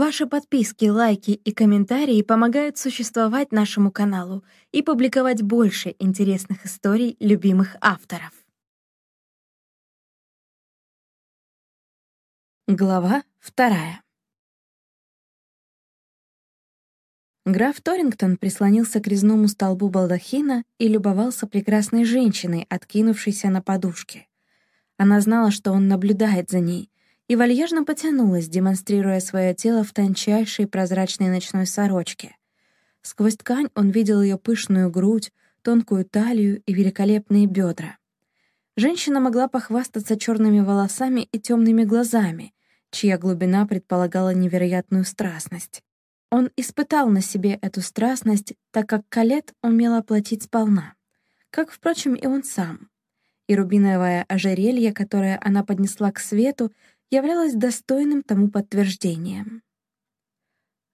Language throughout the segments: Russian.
Ваши подписки, лайки и комментарии помогают существовать нашему каналу и публиковать больше интересных историй любимых авторов. Глава вторая. Граф Торингтон прислонился к резному столбу балдахина и любовался прекрасной женщиной, откинувшейся на подушке. Она знала, что он наблюдает за ней, и вальяжно потянулась, демонстрируя свое тело в тончайшей прозрачной ночной сорочке. Сквозь ткань он видел ее пышную грудь, тонкую талию и великолепные бедра. Женщина могла похвастаться черными волосами и темными глазами, чья глубина предполагала невероятную страстность. Он испытал на себе эту страстность, так как Калет умела платить сполна, как, впрочем, и он сам. И рубиновое ожерелье, которое она поднесла к свету, являлось достойным тому подтверждением.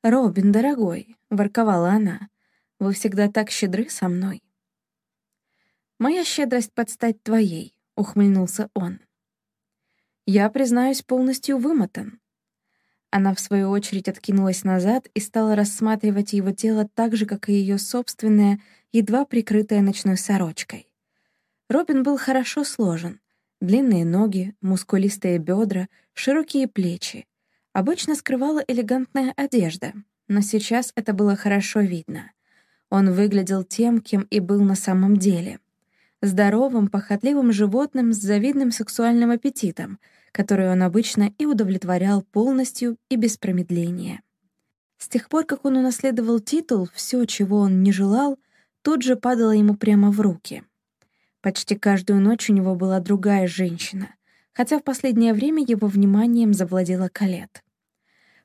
«Робин, дорогой», — ворковала она, — «вы всегда так щедры со мной». «Моя щедрость подстать твоей», — ухмыльнулся он. «Я, признаюсь, полностью вымотан. Она, в свою очередь, откинулась назад и стала рассматривать его тело так же, как и ее собственное, едва прикрытое ночной сорочкой. Робин был хорошо сложен. Длинные ноги, мускулистые бедра, широкие плечи. Обычно скрывала элегантная одежда, но сейчас это было хорошо видно. Он выглядел тем, кем и был на самом деле. Здоровым, похотливым животным с завидным сексуальным аппетитом — которую он обычно и удовлетворял полностью и без промедления. С тех пор, как он унаследовал титул, все, чего он не желал, тут же падало ему прямо в руки. Почти каждую ночь у него была другая женщина, хотя в последнее время его вниманием завладела Калет.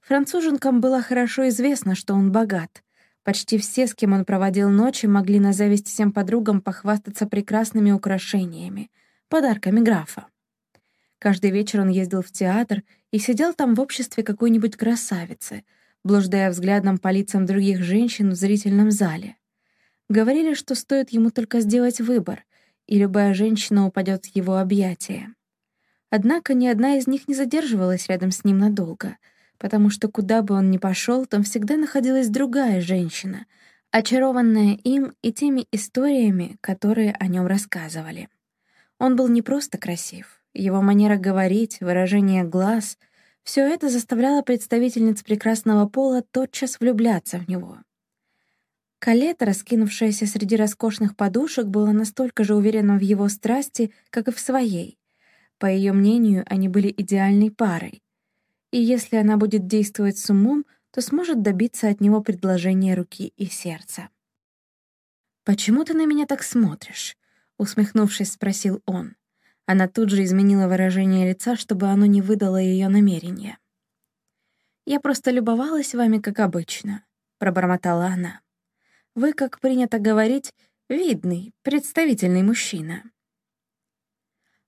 Француженкам было хорошо известно, что он богат. Почти все, с кем он проводил ночи, могли на зависть всем подругам похвастаться прекрасными украшениями, подарками графа. Каждый вечер он ездил в театр и сидел там в обществе какой-нибудь красавицы, блуждая взглядом по лицам других женщин в зрительном зале. Говорили, что стоит ему только сделать выбор, и любая женщина упадет в его объятия. Однако ни одна из них не задерживалась рядом с ним надолго, потому что куда бы он ни пошел, там всегда находилась другая женщина, очарованная им и теми историями, которые о нем рассказывали. Он был не просто красив, его манера говорить, выражение глаз — все это заставляло представительниц прекрасного пола тотчас влюбляться в него. Калета, раскинувшаяся среди роскошных подушек, была настолько же уверена в его страсти, как и в своей. По ее мнению, они были идеальной парой. И если она будет действовать с умом, то сможет добиться от него предложения руки и сердца. «Почему ты на меня так смотришь?» — усмехнувшись, спросил он. Она тут же изменила выражение лица, чтобы оно не выдало ее намерения. «Я просто любовалась вами, как обычно», — пробормотала она. «Вы, как принято говорить, видный, представительный мужчина».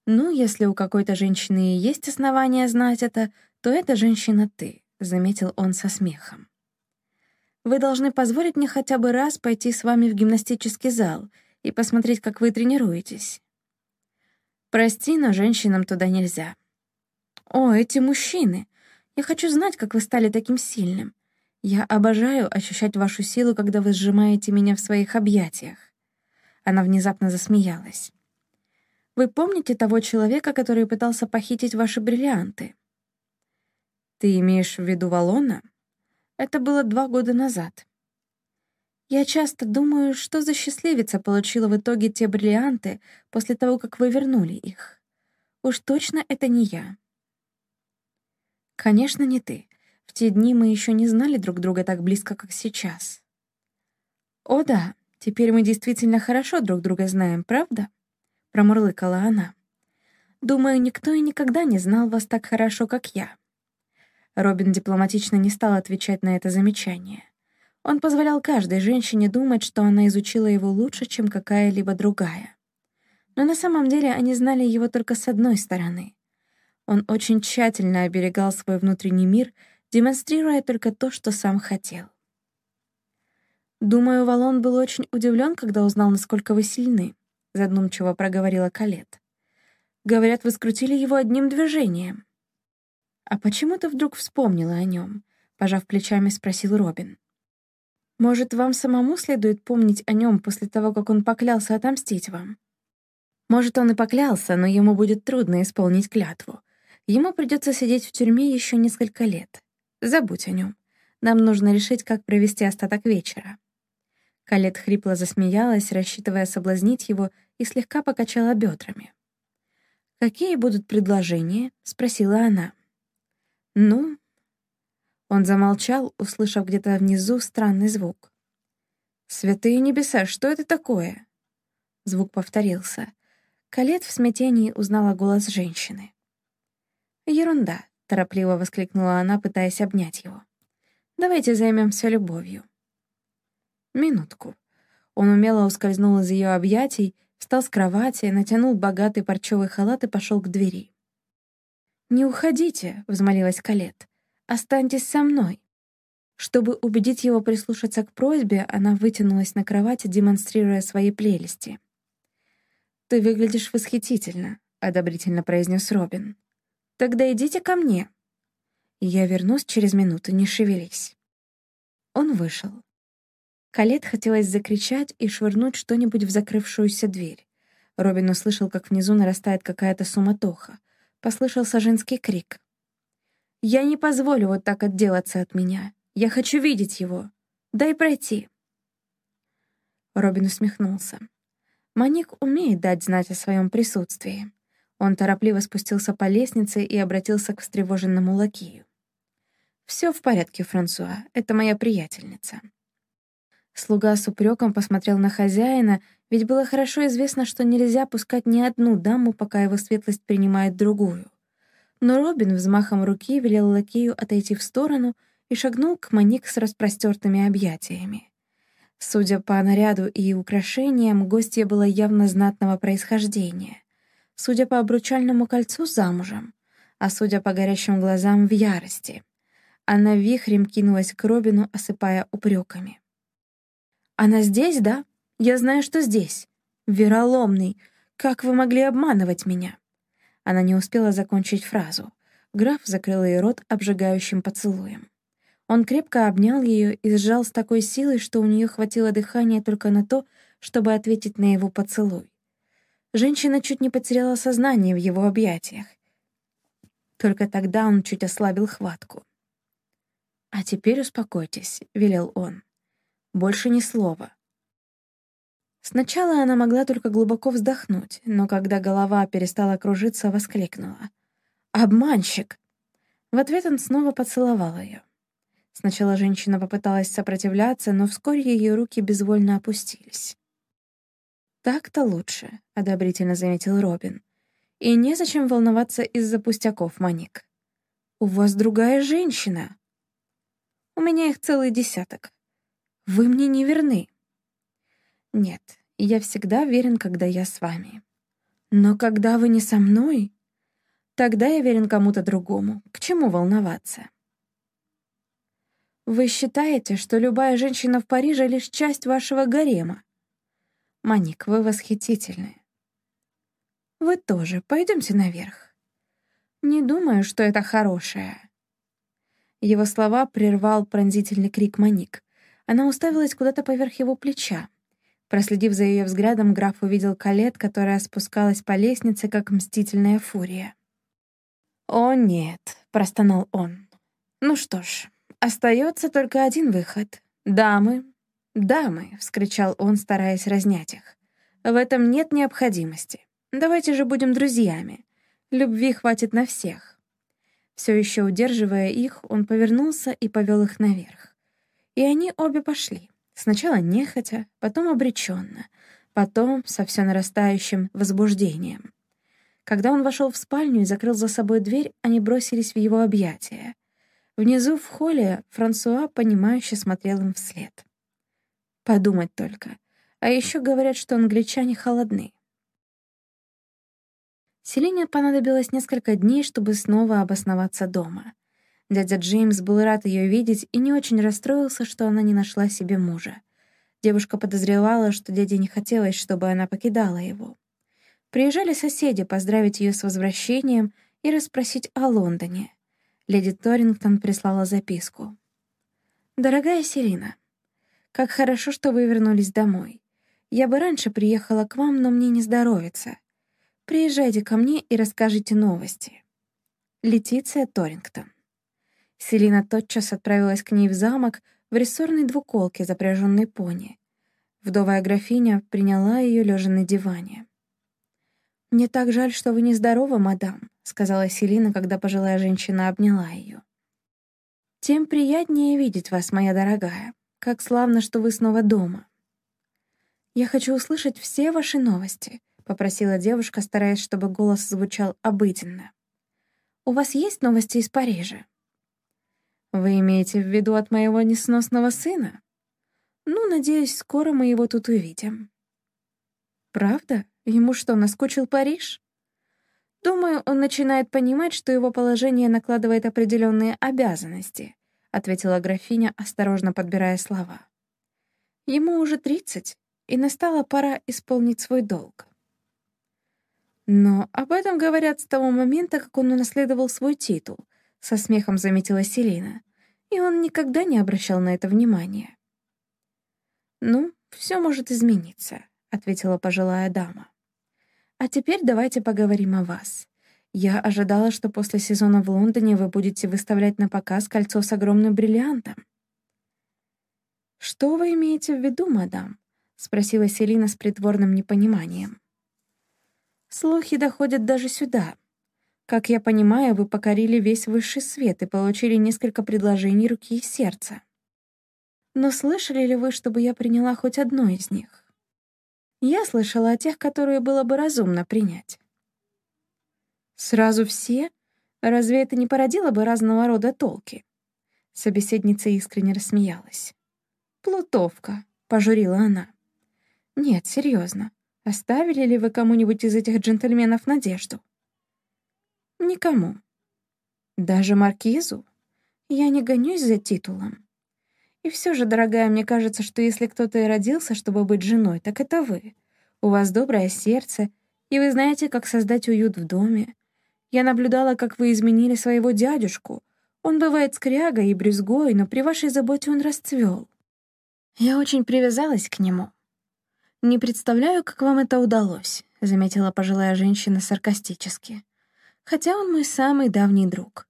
«Ну, если у какой-то женщины есть основания знать это, то эта женщина ты», — заметил он со смехом. «Вы должны позволить мне хотя бы раз пойти с вами в гимнастический зал и посмотреть, как вы тренируетесь. Прости, но женщинам туда нельзя. О, эти мужчины! Я хочу знать, как вы стали таким сильным. Я обожаю ощущать вашу силу, когда вы сжимаете меня в своих объятиях. Она внезапно засмеялась. Вы помните того человека, который пытался похитить ваши бриллианты? Ты имеешь в виду Валона? Это было два года назад. Я часто думаю, что за счастливица получила в итоге те бриллианты после того, как вы вернули их. Уж точно это не я. Конечно, не ты. В те дни мы еще не знали друг друга так близко, как сейчас. О да, теперь мы действительно хорошо друг друга знаем, правда? Промурлыкала она. Думаю, никто и никогда не знал вас так хорошо, как я. Робин дипломатично не стал отвечать на это замечание. Он позволял каждой женщине думать, что она изучила его лучше, чем какая-либо другая. Но на самом деле они знали его только с одной стороны. Он очень тщательно оберегал свой внутренний мир, демонстрируя только то, что сам хотел. «Думаю, Валон был очень удивлен, когда узнал, насколько вы сильны», — задумчиво проговорила Калет. «Говорят, вы скрутили его одним движением». «А почему ты вдруг вспомнила о нем? пожав плечами, спросил Робин. «Может, вам самому следует помнить о нем после того, как он поклялся отомстить вам?» Может, он и поклялся, но ему будет трудно исполнить клятву. Ему придется сидеть в тюрьме еще несколько лет. Забудь о нем. Нам нужно решить, как провести остаток вечера. Калет хрипло засмеялась, рассчитывая соблазнить его, и слегка покачала бедрами. «Какие будут предложения?» — спросила она. «Ну?» Он замолчал, услышав где-то внизу странный звук. «Святые небеса, что это такое?» Звук повторился. Калет в смятении узнала голос женщины. «Ерунда», — торопливо воскликнула она, пытаясь обнять его. «Давайте займемся любовью». Минутку. Он умело ускользнул из ее объятий, встал с кровати, натянул богатый парчевый халат и пошел к двери. «Не уходите», — взмолилась Калет. «Останьтесь со мной». Чтобы убедить его прислушаться к просьбе, она вытянулась на кровати, демонстрируя свои прелести. «Ты выглядишь восхитительно», — одобрительно произнес Робин. «Тогда идите ко мне». «Я вернусь через минуту, не шевелись». Он вышел. Калет хотелось закричать и швырнуть что-нибудь в закрывшуюся дверь. Робин услышал, как внизу нарастает какая-то суматоха. Послышался женский крик. «Я не позволю вот так отделаться от меня. Я хочу видеть его. Дай пройти». Робин усмехнулся. Маник умеет дать знать о своем присутствии. Он торопливо спустился по лестнице и обратился к встревоженному лакею. «Все в порядке, Франсуа, это моя приятельница». Слуга с упреком посмотрел на хозяина, ведь было хорошо известно, что нельзя пускать ни одну даму, пока его светлость принимает другую. Но Робин взмахом руки велел лакею отойти в сторону и шагнул к Маник с распростертыми объятиями. Судя по наряду и украшениям, гостья была явно знатного происхождения. Судя по обручальному кольцу, замужем, а судя по горящим глазам, в ярости. Она вихрем кинулась к Робину, осыпая упреками. «Она здесь, да? Я знаю, что здесь. Вероломный! Как вы могли обманывать меня?» Она не успела закончить фразу. Граф закрыл ей рот обжигающим поцелуем. Он крепко обнял ее и сжал с такой силой, что у нее хватило дыхания только на то, чтобы ответить на его поцелуй. Женщина чуть не потеряла сознание в его объятиях. Только тогда он чуть ослабил хватку. «А теперь успокойтесь», — велел он. «Больше ни слова». Сначала она могла только глубоко вздохнуть, но когда голова перестала кружиться, воскликнула. «Обманщик!» В ответ он снова поцеловал ее. Сначала женщина попыталась сопротивляться, но вскоре ее руки безвольно опустились. «Так-то лучше», — одобрительно заметил Робин. «И незачем волноваться из-за пустяков, Маник. У вас другая женщина. У меня их целый десяток. Вы мне не верны». «Нет, я всегда верен, когда я с вами. Но когда вы не со мной, тогда я верен кому-то другому. К чему волноваться?» Вы считаете, что любая женщина в Париже — лишь часть вашего гарема? Маник, вы восхитительны. Вы тоже. Пойдемте наверх. Не думаю, что это хорошее. Его слова прервал пронзительный крик Маник. Она уставилась куда-то поверх его плеча. Проследив за ее взглядом, граф увидел Калет, которая спускалась по лестнице, как мстительная фурия. «О, нет», — простонал он. «Ну что ж, Остается только один выход. «Дамы, дамы!» — вскричал он, стараясь разнять их. «В этом нет необходимости. Давайте же будем друзьями. Любви хватит на всех». Все еще удерживая их, он повернулся и повел их наверх. И они обе пошли. Сначала нехотя, потом обреченно, потом со все нарастающим возбуждением. Когда он вошел в спальню и закрыл за собой дверь, они бросились в его объятия. Внизу в холле Франсуа, понимающе смотрел им вслед. Подумать только. А еще говорят, что англичане холодны. Селине понадобилось несколько дней, чтобы снова обосноваться дома. Дядя Джеймс был рад ее видеть и не очень расстроился, что она не нашла себе мужа. Девушка подозревала, что дяде не хотелось, чтобы она покидала его. Приезжали соседи поздравить ее с возвращением и расспросить о Лондоне. Леди Торингтон прислала записку. «Дорогая Селина, как хорошо, что вы вернулись домой. Я бы раньше приехала к вам, но мне не здоровится. Приезжайте ко мне и расскажите новости». Летиция Торингтон. Селина тотчас отправилась к ней в замок в рессорной двуколке, запряженной пони. Вдовая графиня приняла ее лежа на диване. «Мне так жаль, что вы нездоровы, мадам», — сказала Селина, когда пожилая женщина обняла ее. «Тем приятнее видеть вас, моя дорогая. Как славно, что вы снова дома. Я хочу услышать все ваши новости, попросила девушка, стараясь, чтобы голос звучал обыденно. У вас есть новости из Парижа? Вы имеете в виду от моего несносного сына? Ну, надеюсь, скоро мы его тут увидим. Правда? Ему что, наскучил Париж? Думаю, он начинает понимать, что его положение накладывает определенные обязанности, ответила графиня, осторожно подбирая слова. Ему уже тридцать, и настала пора исполнить свой долг. Но об этом говорят с того момента, как он унаследовал свой титул, со смехом заметила Селина, и он никогда не обращал на это внимания. «Ну, все может измениться», — ответила пожилая дама. «А теперь давайте поговорим о вас. Я ожидала, что после сезона в Лондоне вы будете выставлять на показ кольцо с огромным бриллиантом. «Что вы имеете в виду, мадам?» — спросила Селина с притворным непониманием. «Слухи доходят даже сюда. Как я понимаю, вы покорили весь высший свет и получили несколько предложений руки и сердца. Но слышали ли вы, чтобы я приняла хоть одно из них? Я слышала о тех, которые было бы разумно принять. Сразу все? Разве это не породило бы разного рода толки? Собеседница искренне рассмеялась. «Плутовка», — пожурила она. «Нет, серьезно. Оставили ли вы кому-нибудь из этих джентльменов надежду?» «Никому. Даже маркизу? Я не гонюсь за титулом. И все же, дорогая, мне кажется, что если кто-то и родился, чтобы быть женой, так это вы. У вас доброе сердце, и вы знаете, как создать уют в доме. Я наблюдала, как вы изменили своего дядюшку. Он бывает скрягой и брюзгой, но при вашей заботе он расцвел. Я очень привязалась к нему. Не представляю, как вам это удалось, заметила пожилая женщина саркастически. Хотя он мой самый давний друг.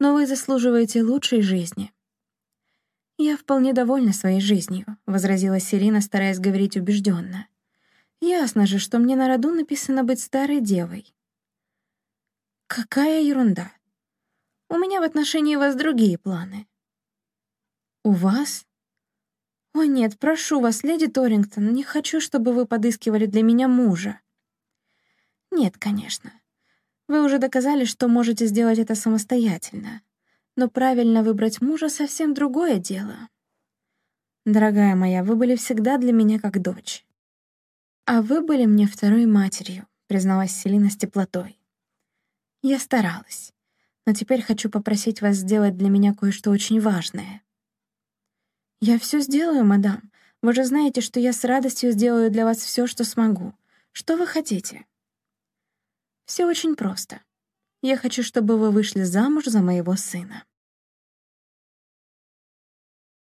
Но вы заслуживаете лучшей жизни. «Я вполне довольна своей жизнью», — возразила Селина, стараясь говорить убежденно. «Ясно же, что мне на роду написано быть старой девой. Какая ерунда. У меня в отношении вас другие планы. У вас? О нет, прошу вас, леди Торингтон, не хочу, чтобы вы подыскивали для меня мужа. Нет, конечно. Вы уже доказали, что можете сделать это самостоятельно. Но правильно выбрать мужа — совсем другое дело. Дорогая моя, вы были всегда для меня как дочь. А вы были мне второй матерью, призналась Селина с теплотой. Я старалась. Но теперь хочу попросить вас сделать для меня кое-что очень важное. Я все сделаю, мадам. Вы же знаете, что я с радостью сделаю для вас все, что смогу. Что вы хотите? Все очень просто. Я хочу, чтобы вы вышли замуж за моего сына.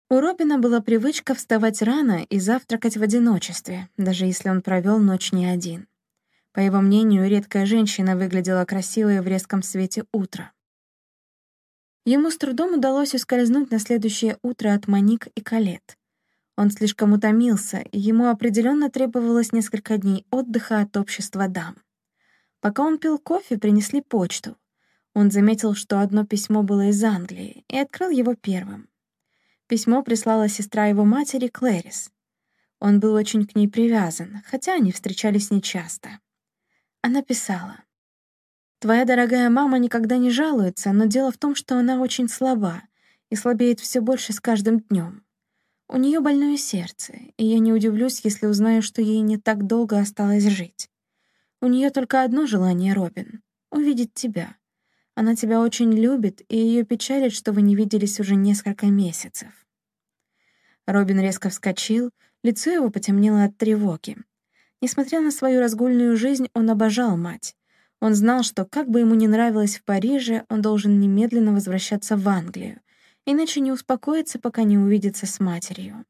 У Робина была привычка вставать рано и завтракать в одиночестве, даже если он провел ночь не один. По его мнению, редкая женщина выглядела красивой в резком свете утра. Ему с трудом удалось ускользнуть на следующее утро от Моник и Калет. Он слишком утомился, и ему определенно требовалось несколько дней отдыха от общества дам. Пока он пил кофе, принесли почту. Он заметил, что одно письмо было из Англии, и открыл его первым. Письмо прислала сестра его матери, Клэрис. Он был очень к ней привязан, хотя они встречались нечасто. Она писала. «Твоя дорогая мама никогда не жалуется, но дело в том, что она очень слаба и слабеет все больше с каждым днем. У нее больное сердце, и я не удивлюсь, если узнаю, что ей не так долго осталось жить. У нее только одно желание, Робин — увидеть тебя. Она тебя очень любит, и ее печалит, что вы не виделись уже несколько месяцев». Робин резко вскочил, лицо его потемнело от тревоги. Несмотря на свою разгульную жизнь, он обожал мать. Он знал, что как бы ему ни нравилось в Париже, он должен немедленно возвращаться в Англию. иначе не успокоится, пока не увидится с матерью.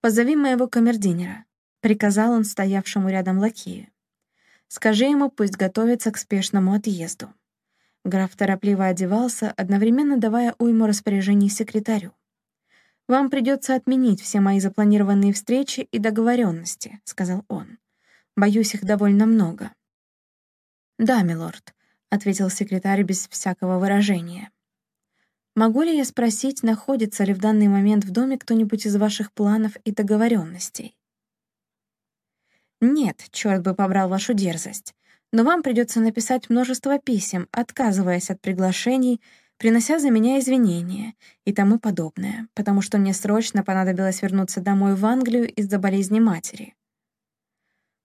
«Позови моего камердинера», — приказал он стоявшему рядом лакею. «Скажи ему, пусть готовится к спешному отъезду». Граф торопливо одевался, одновременно давая уйму распоряжений секретарю. «Вам придется отменить все мои запланированные встречи и договоренности», — сказал он. «Боюсь, их довольно много». «Да, милорд», — ответил секретарь без всякого выражения. «Могу ли я спросить, находится ли в данный момент в доме кто-нибудь из ваших планов и договоренностей?» «Нет, черт бы побрал вашу дерзость. Но вам придется написать множество писем, отказываясь от приглашений, принося за меня извинения и тому подобное, потому что мне срочно понадобилось вернуться домой в Англию из-за болезни матери.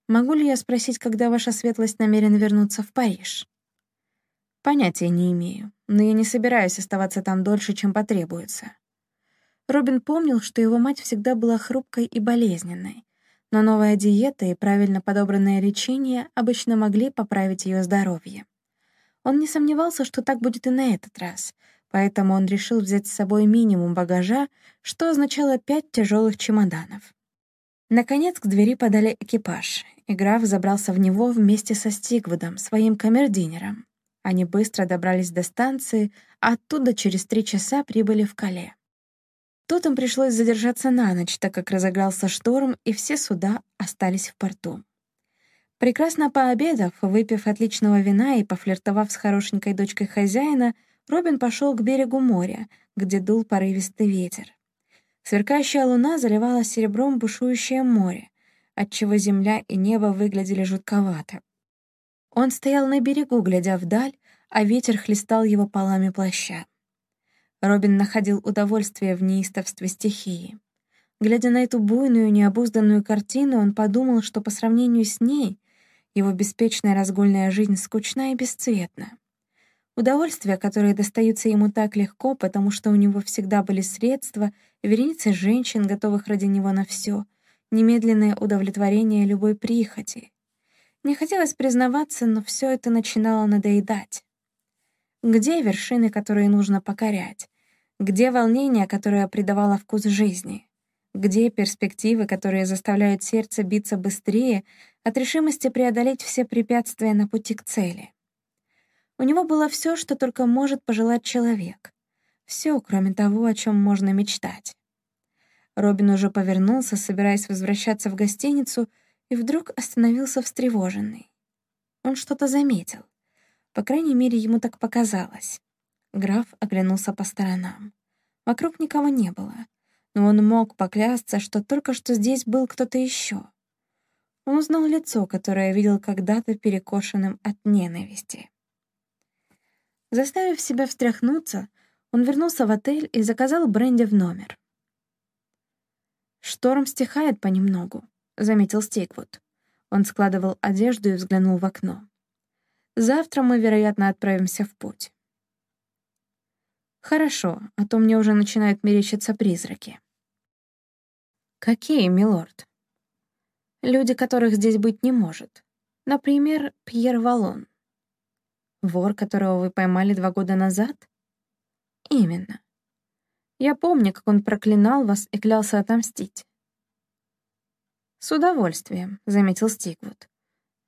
Могу ли я спросить, когда ваша светлость намерена вернуться в Париж? Понятия не имею, но я не собираюсь оставаться там дольше, чем потребуется. Робин помнил, что его мать всегда была хрупкой и болезненной, но новая диета и правильно подобранное лечение обычно могли поправить ее здоровье. Он не сомневался, что так будет и на этот раз, поэтому он решил взять с собой минимум багажа, что означало пять тяжелых чемоданов. Наконец к двери подали экипаж, и граф забрался в него вместе со Стигвудом, своим камердинером. Они быстро добрались до станции, а оттуда через три часа прибыли в Кале. Тут им пришлось задержаться на ночь, так как разыгрался шторм, и все суда остались в порту. Прекрасно пообедав, выпив отличного вина и пофлиртовав с хорошенькой дочкой хозяина, Робин пошел к берегу моря, где дул порывистый ветер. Сверкающая луна заливала серебром бушующее море, отчего земля и небо выглядели жутковато. Он стоял на берегу, глядя вдаль, а ветер хлестал его полами плаща. Робин находил удовольствие в неистовстве стихии. Глядя на эту буйную, необузданную картину, он подумал, что по сравнению с ней его беспечная разгульная жизнь скучна и бесцветна. Удовольствия, которые достаются ему так легко, потому что у него всегда были средства, вереницы женщин, готовых ради него на все, немедленное удовлетворение любой прихоти. Не хотелось признаваться, но все это начинало надоедать. Где вершины, которые нужно покорять? Где волнение, которое придавало вкус жизни? Где перспективы, которые заставляют сердце биться быстрее от решимости преодолеть все препятствия на пути к цели? У него было все, что только может пожелать человек. Все, кроме того, о чем можно мечтать. Робин уже повернулся, собираясь возвращаться в гостиницу, и вдруг остановился встревоженный. Он что-то заметил. По крайней мере, ему так показалось. Граф оглянулся по сторонам. Вокруг никого не было, но он мог поклясться, что только что здесь был кто-то еще. Он узнал лицо, которое видел когда-то перекошенным от ненависти. Заставив себя встряхнуться, он вернулся в отель и заказал бренди в номер. «Шторм стихает понемногу», — заметил Стейквуд. Он складывал одежду и взглянул в окно. Завтра мы, вероятно, отправимся в путь. Хорошо, а то мне уже начинают мерещиться призраки. Какие, милорд? Люди, которых здесь быть не может. Например, Пьер Валон. Вор, которого вы поймали два года назад? Именно. Я помню, как он проклинал вас и клялся отомстить. «С удовольствием», — заметил Стиквуд.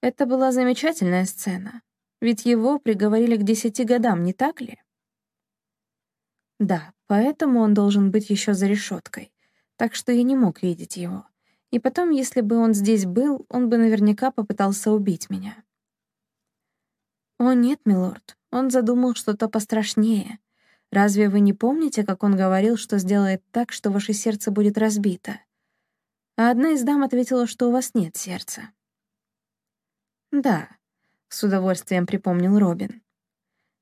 «Это была замечательная сцена. Ведь его приговорили к десяти годам, не так ли? Да, поэтому он должен быть еще за решеткой, так что я не мог видеть его. И потом, если бы он здесь был, он бы наверняка попытался убить меня. О нет, милорд, он задумал что-то пострашнее. Разве вы не помните, как он говорил, что сделает так, что ваше сердце будет разбито? А одна из дам ответила, что у вас нет сердца. Да, — с удовольствием припомнил Робин.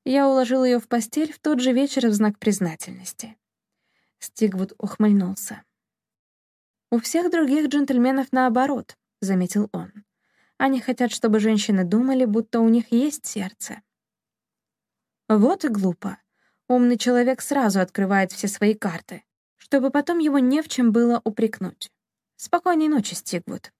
Я уложил ее в постель в тот же вечер в знак признательности. Стигвуд ухмыльнулся. «У всех других джентльменов наоборот», — заметил он. «Они хотят, чтобы женщины думали, будто у них есть сердце». Вот и глупо. Умный человек сразу открывает все свои карты, чтобы потом его не в чем было упрекнуть. Спокойной ночи, Стигвуд.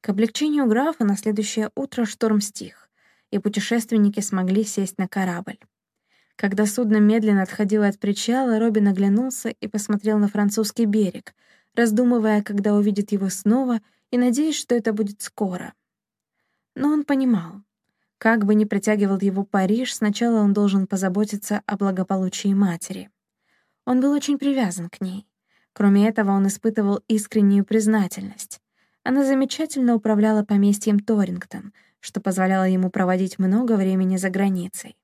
К облегчению графа на следующее утро шторм стих, и путешественники смогли сесть на корабль. Когда судно медленно отходило от причала, Робин оглянулся и посмотрел на французский берег, раздумывая, когда увидит его снова, и надеясь, что это будет скоро. Но он понимал, как бы ни притягивал его Париж, сначала он должен позаботиться о благополучии матери. Он был очень привязан к ней. Кроме этого, он испытывал искреннюю признательность. Она замечательно управляла поместьем Торингтон, что позволяло ему проводить много времени за границей.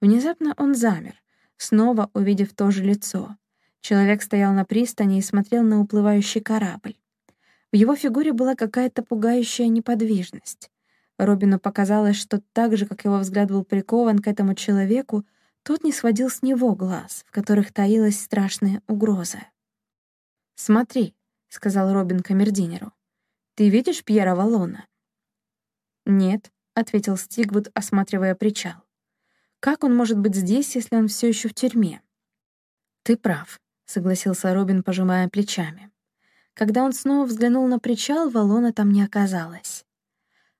Внезапно он замер, снова увидев то же лицо. Человек стоял на пристани и смотрел на уплывающий корабль. В его фигуре была какая-то пугающая неподвижность. Робину показалось, что так же, как его взгляд был прикован к этому человеку, тот не сводил с него глаз, в которых таилась страшная угроза. «Смотри», — сказал Робин камердинеру, — «ты видишь Пьера Валона?» «Нет», — ответил Стигвуд, осматривая причал. «Как он может быть здесь, если он все еще в тюрьме?» «Ты прав», — согласился Робин, пожимая плечами. Когда он снова взглянул на причал, Валона там не оказалось.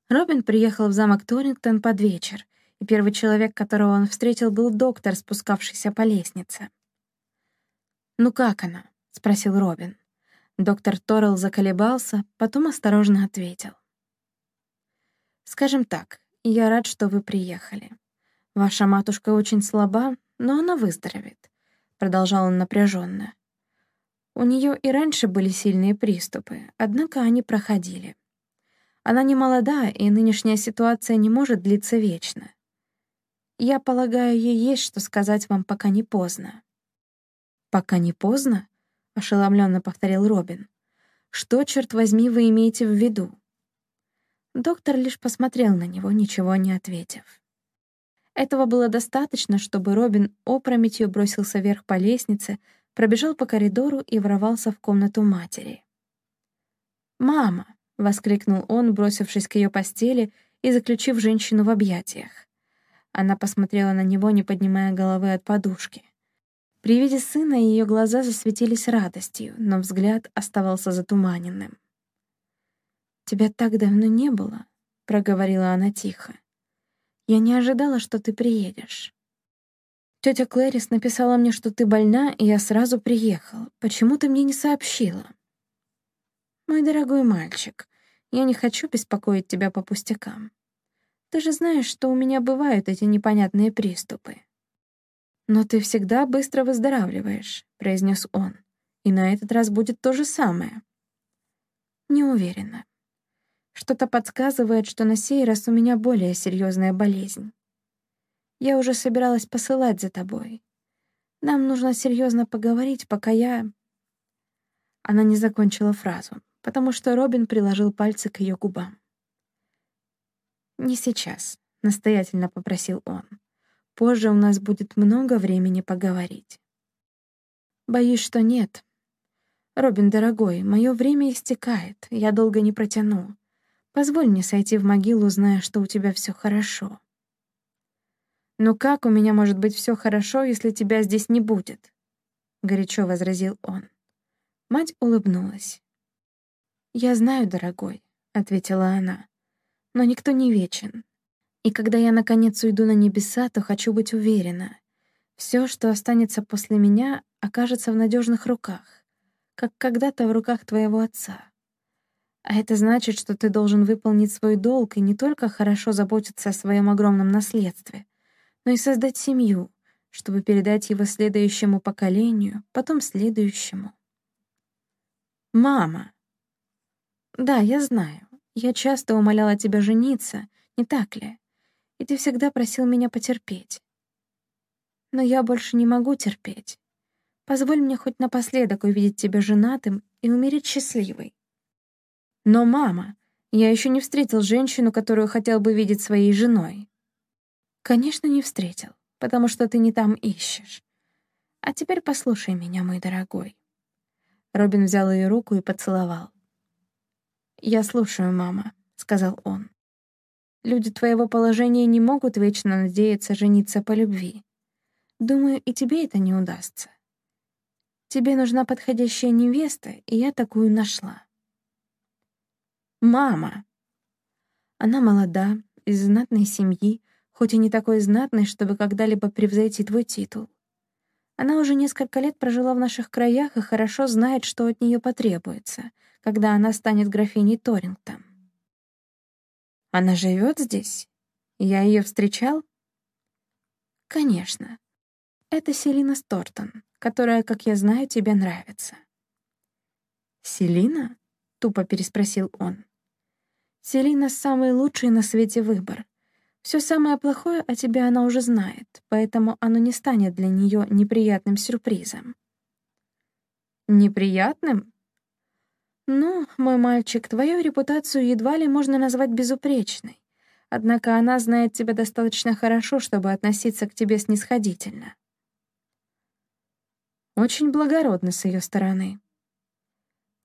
Робин приехал в замок Торингтон под вечер, и первый человек, которого он встретил, был доктор, спускавшийся по лестнице. «Ну как она?» — спросил Робин. Доктор Торрелл заколебался, потом осторожно ответил. «Скажем так, я рад, что вы приехали. Ваша матушка очень слаба, но она выздоровеет», — продолжал он напряженно. У нее и раньше были сильные приступы, однако они проходили. Она не молода, и нынешняя ситуация не может длиться вечно. Я полагаю, ей есть что сказать вам, пока не поздно. «Пока не поздно?» — ошеломленно повторил Робин. «Что, черт возьми, вы имеете в виду?» Доктор лишь посмотрел на него, ничего не ответив. Этого было достаточно, чтобы Робин опрометью бросился вверх по лестнице, пробежал по коридору и ворвался в комнату матери. «Мама!» — воскликнул он, бросившись к ее постели и заключив женщину в объятиях. Она посмотрела на него, не поднимая головы от подушки. При виде сына ее глаза засветились радостью, но взгляд оставался затуманенным. «Тебя так давно не было», — проговорила она тихо. «Я не ожидала, что ты приедешь. Тетя Клэрис написала мне, что ты больна, и я сразу приехал. Почему ты мне не сообщила?» «Мой дорогой мальчик, я не хочу беспокоить тебя по пустякам. Ты же знаешь, что у меня бывают эти непонятные приступы. «Но ты всегда быстро выздоравливаешь», — произнес он. «И на этот раз будет то же самое». «Не уверена. Что-то подсказывает, что на сей раз у меня более серьезная болезнь. Я уже собиралась посылать за тобой. Нам нужно серьезно поговорить, пока я...» Она не закончила фразу, потому что Робин приложил пальцы к ее губам. «Не сейчас», — настоятельно попросил он. «Позже у нас будет много времени поговорить». «Боюсь, что нет. Робин, дорогой, мое время истекает, я долго не протяну. Позволь мне сойти в могилу, зная, что у тебя все хорошо». «Но как у меня может быть все хорошо, если тебя здесь не будет?» — горячо возразил он. Мать улыбнулась. «Я знаю, дорогой», — ответила она но никто не вечен. И когда я, наконец, уйду на небеса, то хочу быть уверена. Все, что останется после меня, окажется в надежных руках, как когда-то в руках твоего отца. А это значит, что ты должен выполнить свой долг и не только хорошо заботиться о своем огромном наследстве, но и создать семью, чтобы передать его следующему поколению, потом следующему. «Мама!» «Да, я знаю. Я часто умоляла тебя жениться, не так ли? И ты всегда просил меня потерпеть. Но я больше не могу терпеть. Позволь мне хоть напоследок увидеть тебя женатым и умереть счастливой. Но, мама, я еще не встретил женщину, которую хотел бы видеть своей женой. Конечно, не встретил, потому что ты не там ищешь. А теперь послушай меня, мой дорогой. Робин взял ее руку и поцеловал. «Я слушаю, мама», — сказал он. «Люди твоего положения не могут вечно надеяться жениться по любви. Думаю, и тебе это не удастся. Тебе нужна подходящая невеста, и я такую нашла». «Мама!» Она молода, из знатной семьи, хоть и не такой знатной, чтобы когда-либо превзойти твой титул. Она уже несколько лет прожила в наших краях и хорошо знает, что от нее потребуется, когда она станет графиней Торингтон. Она живет здесь? Я ее встречал? Конечно. Это Селина Стортон, которая, как я знаю, тебе нравится. Селина? Тупо переспросил он. Селина — самый лучший на свете выбор. Все самое плохое о тебе она уже знает, поэтому оно не станет для нее неприятным сюрпризом. Неприятным? Ну, мой мальчик, твою репутацию едва ли можно назвать безупречной. Однако она знает тебя достаточно хорошо, чтобы относиться к тебе снисходительно. Очень благородно с ее стороны.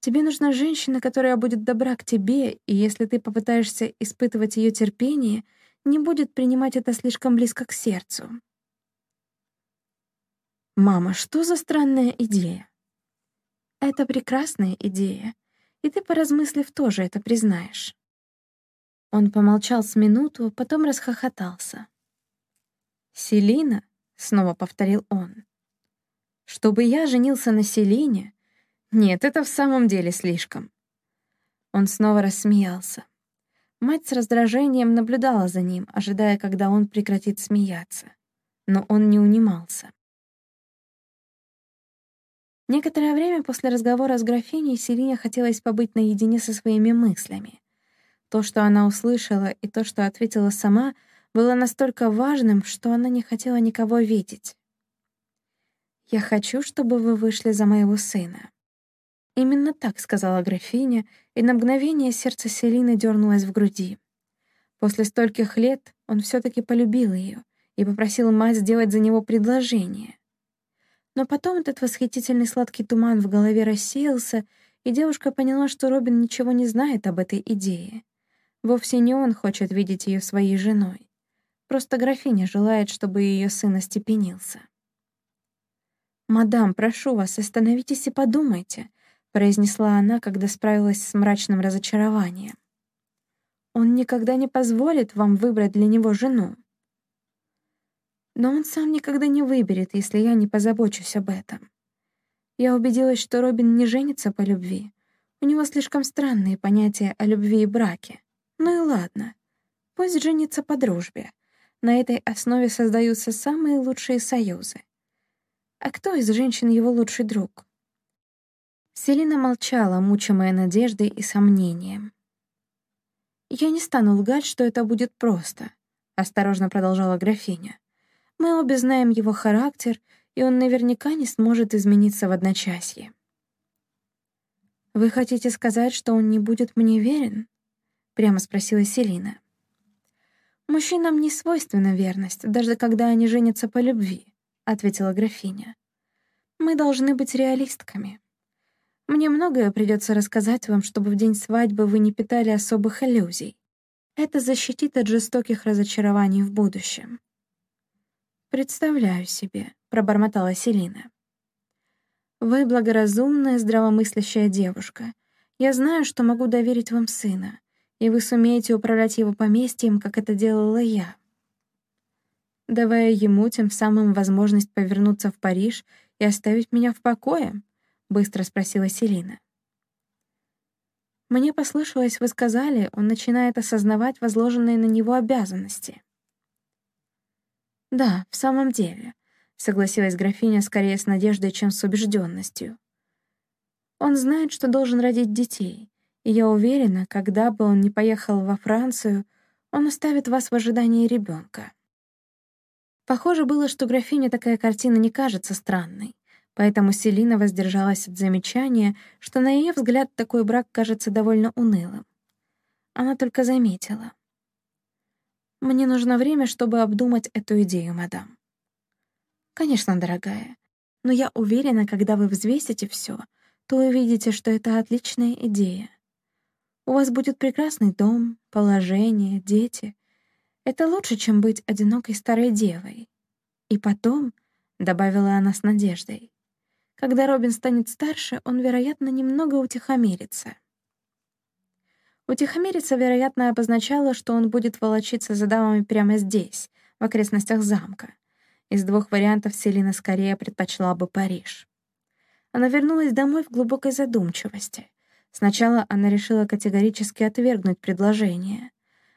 Тебе нужна женщина, которая будет добра к тебе, и если ты попытаешься испытывать ее терпение, не будет принимать это слишком близко к сердцу. «Мама, что за странная идея?» «Это прекрасная идея, и ты, поразмыслив, тоже это признаешь». Он помолчал с минуту, потом расхохотался. «Селина?» — снова повторил он. «Чтобы я женился на Селине, нет, это в самом деле слишком. Он снова рассмеялся. Мать с раздражением наблюдала за ним, ожидая, когда он прекратит смеяться. Но он не унимался. Некоторое время после разговора с графиней Селине хотелось побыть наедине со своими мыслями. То, что она услышала, и то, что ответила сама, было настолько важным, что она не хотела никого видеть. «Я хочу, чтобы вы вышли за моего сына», Именно так сказала графиня, и на мгновение сердце Селины дернулось в груди. После стольких лет он все таки полюбил ее и попросил мать сделать за него предложение. Но потом этот восхитительный сладкий туман в голове рассеялся, и девушка поняла, что Робин ничего не знает об этой идее. Вовсе не он хочет видеть ее своей женой. Просто графиня желает, чтобы ее сын остепенился. «Мадам, прошу вас, остановитесь и подумайте», — произнесла она, когда справилась с мрачным разочарованием. «Он никогда не позволит вам выбрать для него жену. Но он сам никогда не выберет, если я не позабочусь об этом. Я убедилась, что Робин не женится по любви. У него слишком странные понятия о любви и браке. Ну и ладно. Пусть женится по дружбе. На этой основе создаются самые лучшие союзы. А кто из женщин его лучший друг? Селина молчала, мучимая надеждой и сомнением. «Я не стану лгать, что это будет просто», — осторожно продолжала графиня. «Мы обе знаем его характер, и он наверняка не сможет измениться в одночасье». «Вы хотите сказать, что он не будет мне верен?» — прямо спросила Селина. «Мужчинам не свойственна верность, даже когда они женятся по любви», — ответила графиня. «Мы должны быть реалистками». Мне многое придется рассказать вам, чтобы в день свадьбы вы не питали особых иллюзий. Это защитит от жестоких разочарований в будущем. «Представляю себе», — пробормотала Селина. «Вы благоразумная, здравомыслящая девушка. Я знаю, что могу доверить вам сына, и вы сумеете управлять его поместьем, как это делала я, давая ему тем самым возможность повернуться в Париж и оставить меня в покое», — быстро спросила Селина. «Мне послышалось, вы сказали, он начинает осознавать возложенные на него обязанности». «Да, в самом деле», — согласилась графиня скорее с надеждой, чем с убежденностью. «Он знает, что должен родить детей, и я уверена, когда бы он ни поехал во Францию, он оставит вас в ожидании ребенка. Похоже было, что графине такая картина не кажется странной поэтому Селина воздержалась от замечания, что на ее взгляд такой брак кажется довольно унылым. Она только заметила. «Мне нужно время, чтобы обдумать эту идею, мадам». «Конечно, дорогая, но я уверена, когда вы взвесите все, то увидите, что это отличная идея. У вас будет прекрасный дом, положение, дети. Это лучше, чем быть одинокой старой девой. И потом, — добавила она с надеждой, когда Робин станет старше, он, вероятно, немного утихомирится. Утихомириться, вероятно, обозначало, что он будет волочиться за дамами прямо здесь, в окрестностях замка. Из двух вариантов Селина скорее предпочла бы Париж. Она вернулась домой в глубокой задумчивости. Сначала она решила категорически отвергнуть предложение.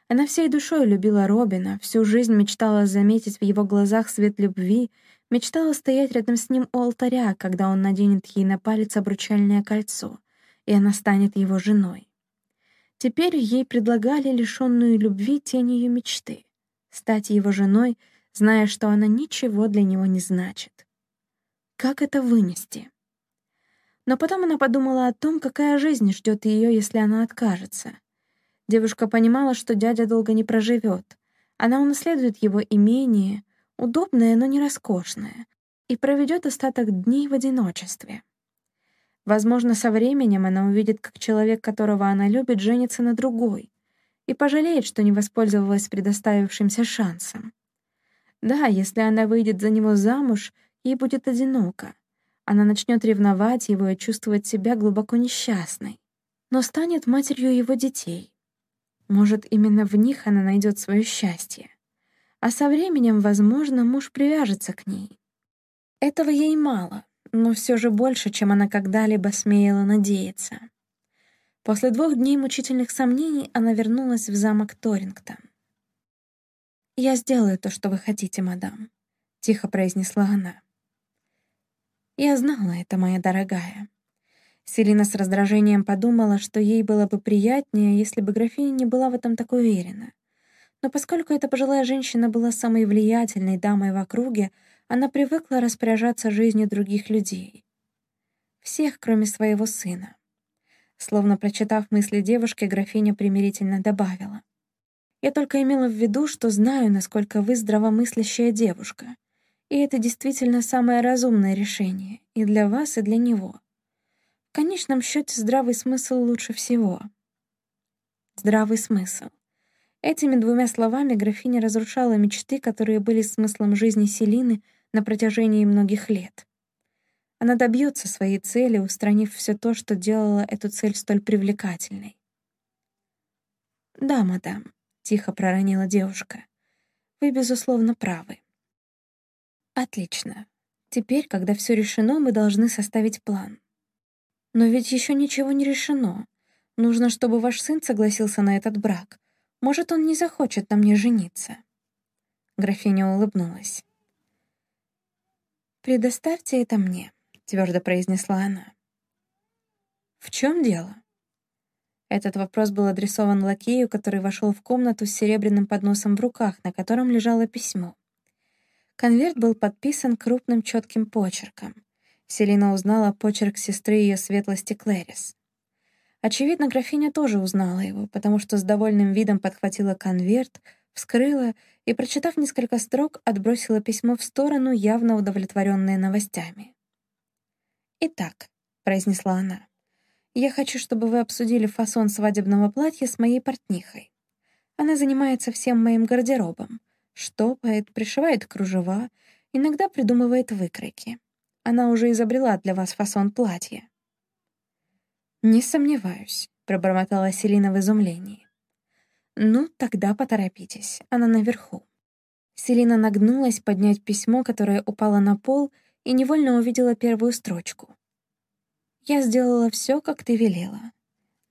Она всей душой любила Робина, всю жизнь мечтала заметить в его глазах свет любви, мечтала стоять рядом с ним у алтаря, когда он наденет ей на палец обручальное кольцо, и она станет его женой. Теперь ей предлагали лишенную любви тень ее мечты — стать его женой, зная, что она ничего для него не значит. Как это вынести? Но потом она подумала о том, какая жизнь ждет ее, если она откажется. Девушка понимала, что дядя долго не проживет. Она унаследует его имение, удобное, но не роскошное, и проведет остаток дней в одиночестве. Возможно, со временем она увидит, как человек, которого она любит, женится на другой, и пожалеет, что не воспользовалась предоставившимся шансом. Да, если она выйдет за него замуж, ей будет одиноко, она начнет ревновать его и чувствовать себя глубоко несчастной, но станет матерью его детей. Может, именно в них она найдет свое счастье. А со временем, возможно, муж привяжется к ней. Этого ей мало, но все же больше, чем она когда-либо смеяла надеяться. После двух дней мучительных сомнений она вернулась в замок Торингтон. «Я сделаю то, что вы хотите, мадам», — тихо произнесла она. Я знала это, моя дорогая. Селина с раздражением подумала, что ей было бы приятнее, если бы графиня не была в этом так уверена. Но поскольку эта пожилая женщина была самой влиятельной дамой в округе, она привыкла распоряжаться жизнью других людей. Всех, кроме своего сына. Словно прочитав мысли девушки, графиня примирительно добавила. «Я только имела в виду, что знаю, насколько вы здравомыслящая девушка. И это действительно самое разумное решение и для вас, и для него. В конечном счете здравый смысл лучше всего. Здравый смысл. Этими двумя словами графиня разрушала мечты, которые были смыслом жизни Селины на протяжении многих лет. Она добьется своей цели, устранив все то, что делало эту цель столь привлекательной. «Да, мадам», — тихо проронила девушка, — «вы, безусловно, правы. Отлично. Теперь, когда все решено, мы должны составить план. Но ведь еще ничего не решено. Нужно, чтобы ваш сын согласился на этот брак. Может, он не захочет на мне жениться. Графиня улыбнулась. «Предоставьте это мне», — твердо произнесла она. «В чем дело?» Этот вопрос был адресован лакею, который вошел в комнату с серебряным подносом в руках, на котором лежало письмо. Конверт был подписан крупным четким почерком. Селина узнала почерк сестры ее светлости Клэрис. Очевидно, графиня тоже узнала его, потому что с довольным видом подхватила конверт, вскрыла и, прочитав несколько строк, отбросила письмо в сторону, явно удовлетворенная новостями. «Итак», — произнесла она, — «я хочу, чтобы вы обсудили фасон свадебного платья с моей портнихой. Она занимается всем моим гардеробом, штопает, пришивает кружева, иногда придумывает выкройки. Она уже изобрела для вас фасон платья. «Не сомневаюсь», — пробормотала Селина в изумлении. «Ну, тогда поторопитесь, она наверху». Селина нагнулась поднять письмо, которое упало на пол, и невольно увидела первую строчку. «Я сделала все, как ты велела».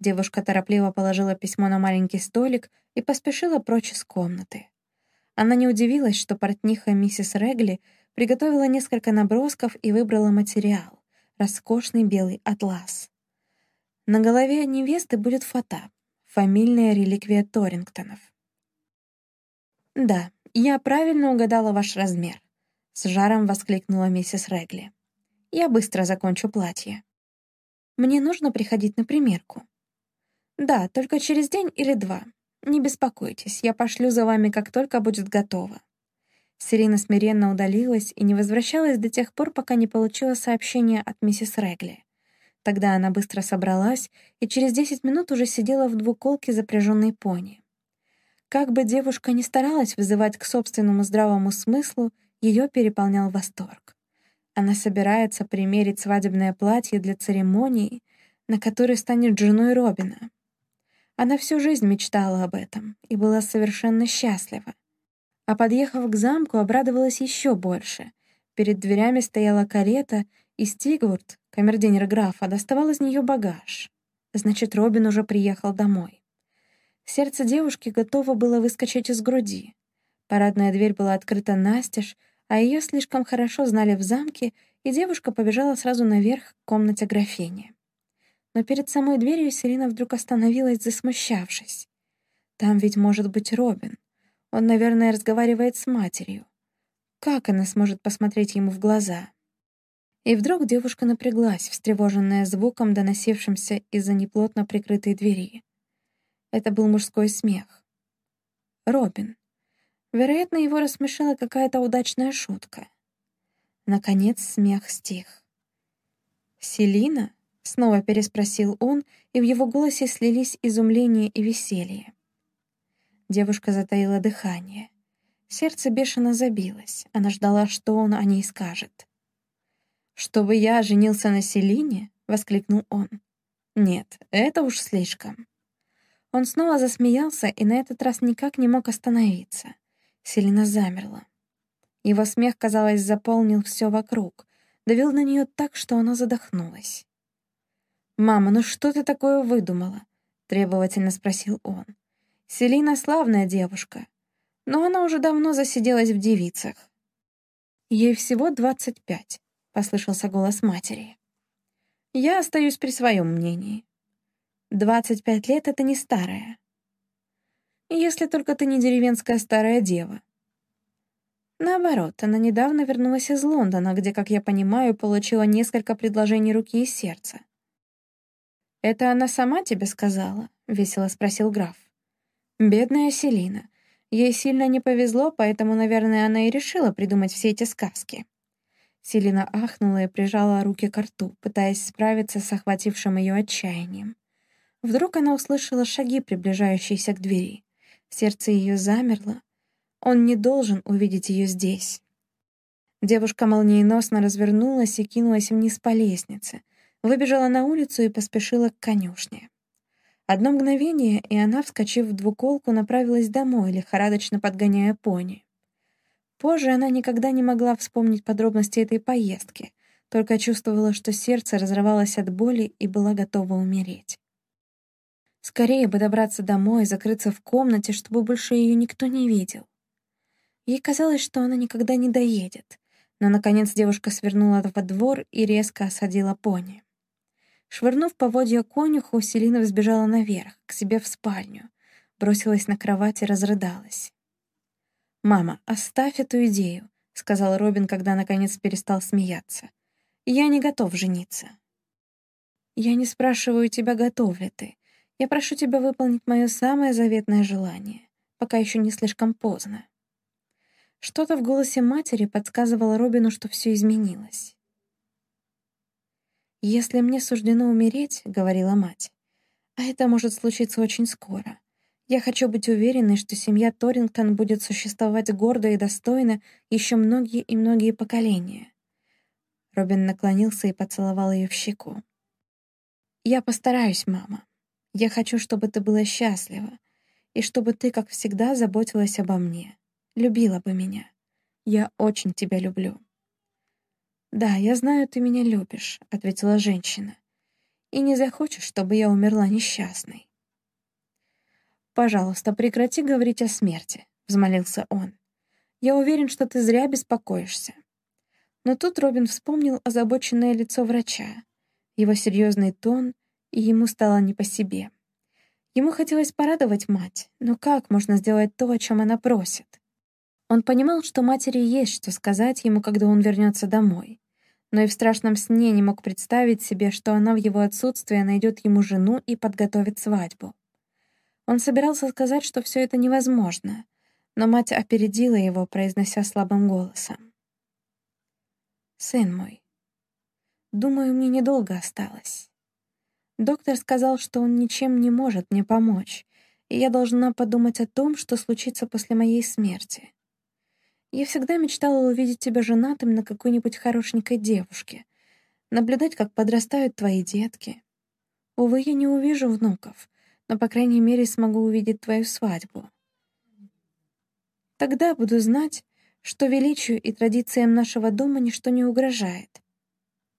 Девушка торопливо положила письмо на маленький столик и поспешила прочь из комнаты. Она не удивилась, что портниха миссис Регли приготовила несколько набросков и выбрала материал — роскошный белый атлас. На голове невесты будет фата, фамильная реликвия Торингтонов. «Да, я правильно угадала ваш размер», — с жаром воскликнула миссис Регли. «Я быстро закончу платье. Мне нужно приходить на примерку». «Да, только через день или два. «Не беспокойтесь, я пошлю за вами, как только будет готово». Селина смиренно удалилась и не возвращалась до тех пор, пока не получила сообщение от миссис Регли. Тогда она быстро собралась и через десять минут уже сидела в двуколке, запряженной пони. Как бы девушка ни старалась вызывать к собственному здравому смыслу, ее переполнял восторг. Она собирается примерить свадебное платье для церемонии, на которой станет женой Робина — она всю жизнь мечтала об этом и была совершенно счастлива. А подъехав к замку, обрадовалась еще больше. Перед дверями стояла карета, и Стигурд, камердинер графа, доставал из нее багаж. Значит, Робин уже приехал домой. Сердце девушки готово было выскочить из груди. Парадная дверь была открыта настежь, а ее слишком хорошо знали в замке, и девушка побежала сразу наверх к комнате графини. Но перед самой дверью Селина вдруг остановилась, засмущавшись. Там ведь может быть Робин. Он, наверное, разговаривает с матерью. Как она сможет посмотреть ему в глаза? И вдруг девушка напряглась, встревоженная звуком, доносившимся из-за неплотно прикрытой двери. Это был мужской смех. Робин. Вероятно, его рассмешила какая-то удачная шутка. Наконец смех стих. «Селина?» — снова переспросил он, и в его голосе слились изумление и веселье. Девушка затаила дыхание. Сердце бешено забилось. Она ждала, что он о ней скажет. «Чтобы я женился на Селине?» — воскликнул он. «Нет, это уж слишком». Он снова засмеялся и на этот раз никак не мог остановиться. Селина замерла. Его смех, казалось, заполнил все вокруг, давил на нее так, что она задохнулась. «Мама, ну что ты такое выдумала?» — требовательно спросил он. Селина славная девушка, но она уже давно засиделась в девицах. Ей всего двадцать пять, послышался голос матери. Я остаюсь при своем мнении. Двадцать пять лет — это не старая. Если только ты не деревенская старая дева. Наоборот, она недавно вернулась из Лондона, где, как я понимаю, получила несколько предложений руки и сердца. «Это она сама тебе сказала?» — весело спросил граф. Бедная Селина. Ей сильно не повезло, поэтому, наверное, она и решила придумать все эти сказки. Селина ахнула и прижала руки к рту, пытаясь справиться с охватившим ее отчаянием. Вдруг она услышала шаги, приближающиеся к двери. Сердце ее замерло. Он не должен увидеть ее здесь. Девушка молниеносно развернулась и кинулась вниз по лестнице, выбежала на улицу и поспешила к конюшне. Одно мгновение, и она, вскочив в двуколку, направилась домой, лихорадочно подгоняя пони. Позже она никогда не могла вспомнить подробности этой поездки, только чувствовала, что сердце разрывалось от боли и была готова умереть. Скорее бы добраться домой, закрыться в комнате, чтобы больше ее никто не видел. Ей казалось, что она никогда не доедет, но, наконец, девушка свернула во двор и резко осадила пони. Швырнув поводья конюху, Селина взбежала наверх, к себе в спальню, бросилась на кровать и разрыдалась. «Мама, оставь эту идею», — сказал Робин, когда наконец перестал смеяться. «Я не готов жениться». «Я не спрашиваю тебя, готов ли ты. Я прошу тебя выполнить мое самое заветное желание, пока еще не слишком поздно». Что-то в голосе матери подсказывало Робину, что все изменилось. «Если мне суждено умереть», — говорила мать, — «а это может случиться очень скоро. Я хочу быть уверенной, что семья Торингтон будет существовать гордо и достойно еще многие и многие поколения». Робин наклонился и поцеловал ее в щеку. «Я постараюсь, мама. Я хочу, чтобы ты была счастлива, и чтобы ты, как всегда, заботилась обо мне, любила бы меня. Я очень тебя люблю». «Да, я знаю, ты меня любишь», — ответила женщина. «И не захочешь, чтобы я умерла несчастной». «Пожалуйста, прекрати говорить о смерти», — взмолился он. «Я уверен, что ты зря беспокоишься». Но тут Робин вспомнил озабоченное лицо врача, его серьезный тон, и ему стало не по себе. Ему хотелось порадовать мать, но как можно сделать то, о чем она просит? Он понимал, что матери есть что сказать ему, когда он вернется домой но и в страшном сне не мог представить себе, что она в его отсутствие найдет ему жену и подготовит свадьбу. Он собирался сказать, что все это невозможно, но мать опередила его, произнося слабым голосом. «Сын мой, думаю, мне недолго осталось. Доктор сказал, что он ничем не может мне помочь, и я должна подумать о том, что случится после моей смерти. Я всегда мечтала увидеть тебя женатым на какой-нибудь хорошенькой девушке, наблюдать, как подрастают твои детки. Увы, я не увижу внуков, но, по крайней мере, смогу увидеть твою свадьбу. Тогда буду знать, что величию и традициям нашего дома ничто не угрожает.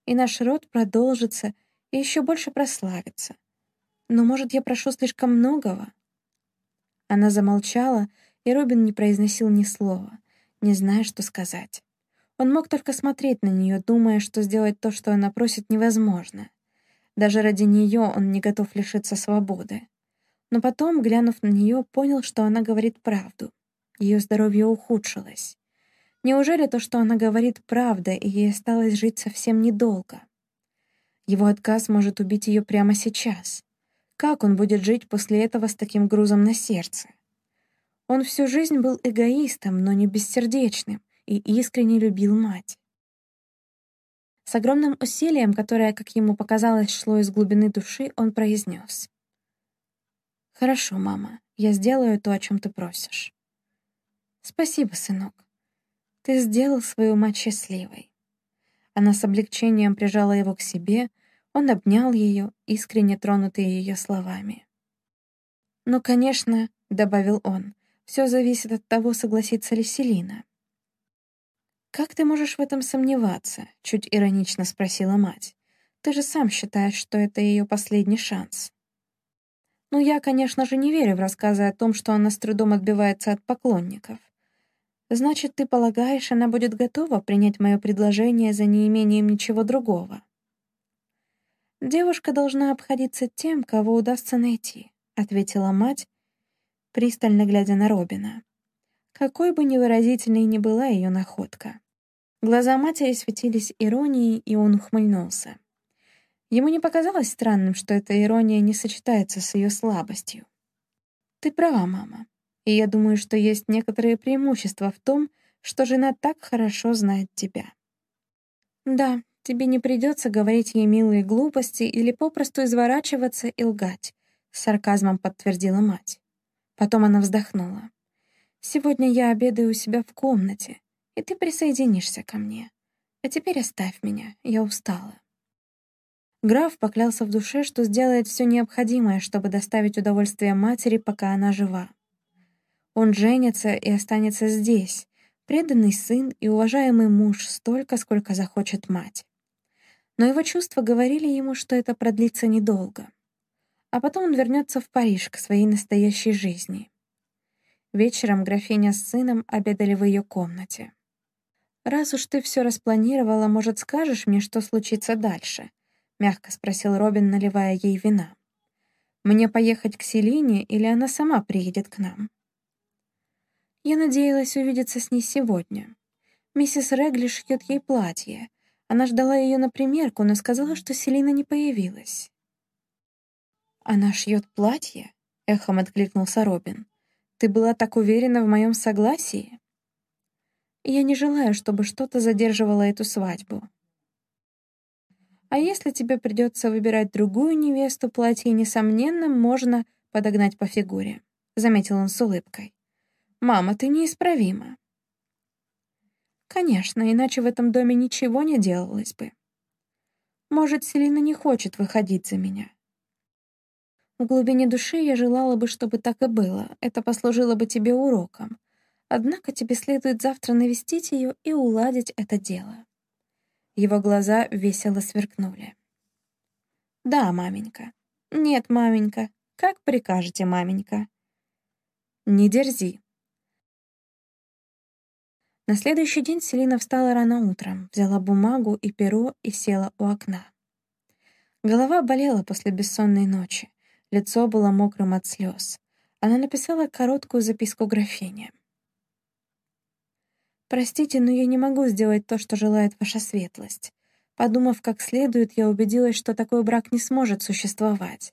И наш род продолжится и еще больше прославится. Но, может, я прошу слишком многого?» Она замолчала, и Робин не произносил ни слова, не зная, что сказать. Он мог только смотреть на нее, думая, что сделать то, что она просит, невозможно. Даже ради нее он не готов лишиться свободы. Но потом, глянув на нее, понял, что она говорит правду. Ее здоровье ухудшилось. Неужели то, что она говорит, правда, и ей осталось жить совсем недолго? Его отказ может убить ее прямо сейчас. Как он будет жить после этого с таким грузом на сердце? Он всю жизнь был эгоистом, но не бессердечным, и искренне любил мать. С огромным усилием, которое, как ему показалось, шло из глубины души, он произнес. «Хорошо, мама, я сделаю то, о чем ты просишь». «Спасибо, сынок. Ты сделал свою мать счастливой». Она с облегчением прижала его к себе, он обнял ее, искренне тронутый ее словами. «Ну, конечно», — добавил он, — «все зависит от того, согласится ли Селина». «Как ты можешь в этом сомневаться?» — чуть иронично спросила мать. «Ты же сам считаешь, что это ее последний шанс». «Ну, я, конечно же, не верю в рассказы о том, что она с трудом отбивается от поклонников. Значит, ты полагаешь, она будет готова принять мое предложение за неимением ничего другого?» «Девушка должна обходиться тем, кого удастся найти», — ответила мать, пристально глядя на Робина. Какой бы невыразительной ни была ее находка. Глаза матери светились иронией, и он ухмыльнулся. Ему не показалось странным, что эта ирония не сочетается с ее слабостью. «Ты права, мама. И я думаю, что есть некоторые преимущества в том, что жена так хорошо знает тебя. Да, тебе не придется говорить ей милые глупости или попросту изворачиваться и лгать», — с сарказмом подтвердила мать. Потом она вздохнула. «Сегодня я обедаю у себя в комнате, и ты присоединишься ко мне. А теперь оставь меня, я устала». Граф поклялся в душе, что сделает все необходимое, чтобы доставить удовольствие матери, пока она жива. Он женится и останется здесь, преданный сын и уважаемый муж столько, сколько захочет мать. Но его чувства говорили ему, что это продлится недолго. А потом он вернется в Париж к своей настоящей жизни. Вечером графиня с сыном обедали в ее комнате. «Раз уж ты все распланировала, может, скажешь мне, что случится дальше?» — мягко спросил Робин, наливая ей вина. «Мне поехать к Селине, или она сама приедет к нам?» Я надеялась увидеться с ней сегодня. Миссис Регли шьет ей платье. Она ждала ее на примерку, но сказала, что Селина не появилась. «Она шьет платье?» — эхом откликнулся Робин. «Ты была так уверена в моем согласии?» я не желаю, чтобы что-то задерживало эту свадьбу. А если тебе придется выбирать другую невесту, платье, несомненно, можно подогнать по фигуре», — заметил он с улыбкой. «Мама, ты неисправима». «Конечно, иначе в этом доме ничего не делалось бы. Может, Селина не хочет выходить за меня. В глубине души я желала бы, чтобы так и было. Это послужило бы тебе уроком. Однако тебе следует завтра навестить ее и уладить это дело». Его глаза весело сверкнули. «Да, маменька». «Нет, маменька. Как прикажете, маменька». «Не дерзи». На следующий день Селина встала рано утром, взяла бумагу и перо и села у окна. Голова болела после бессонной ночи, лицо было мокрым от слез. Она написала короткую записку графине. «Простите, но я не могу сделать то, что желает ваша светлость. Подумав как следует, я убедилась, что такой брак не сможет существовать.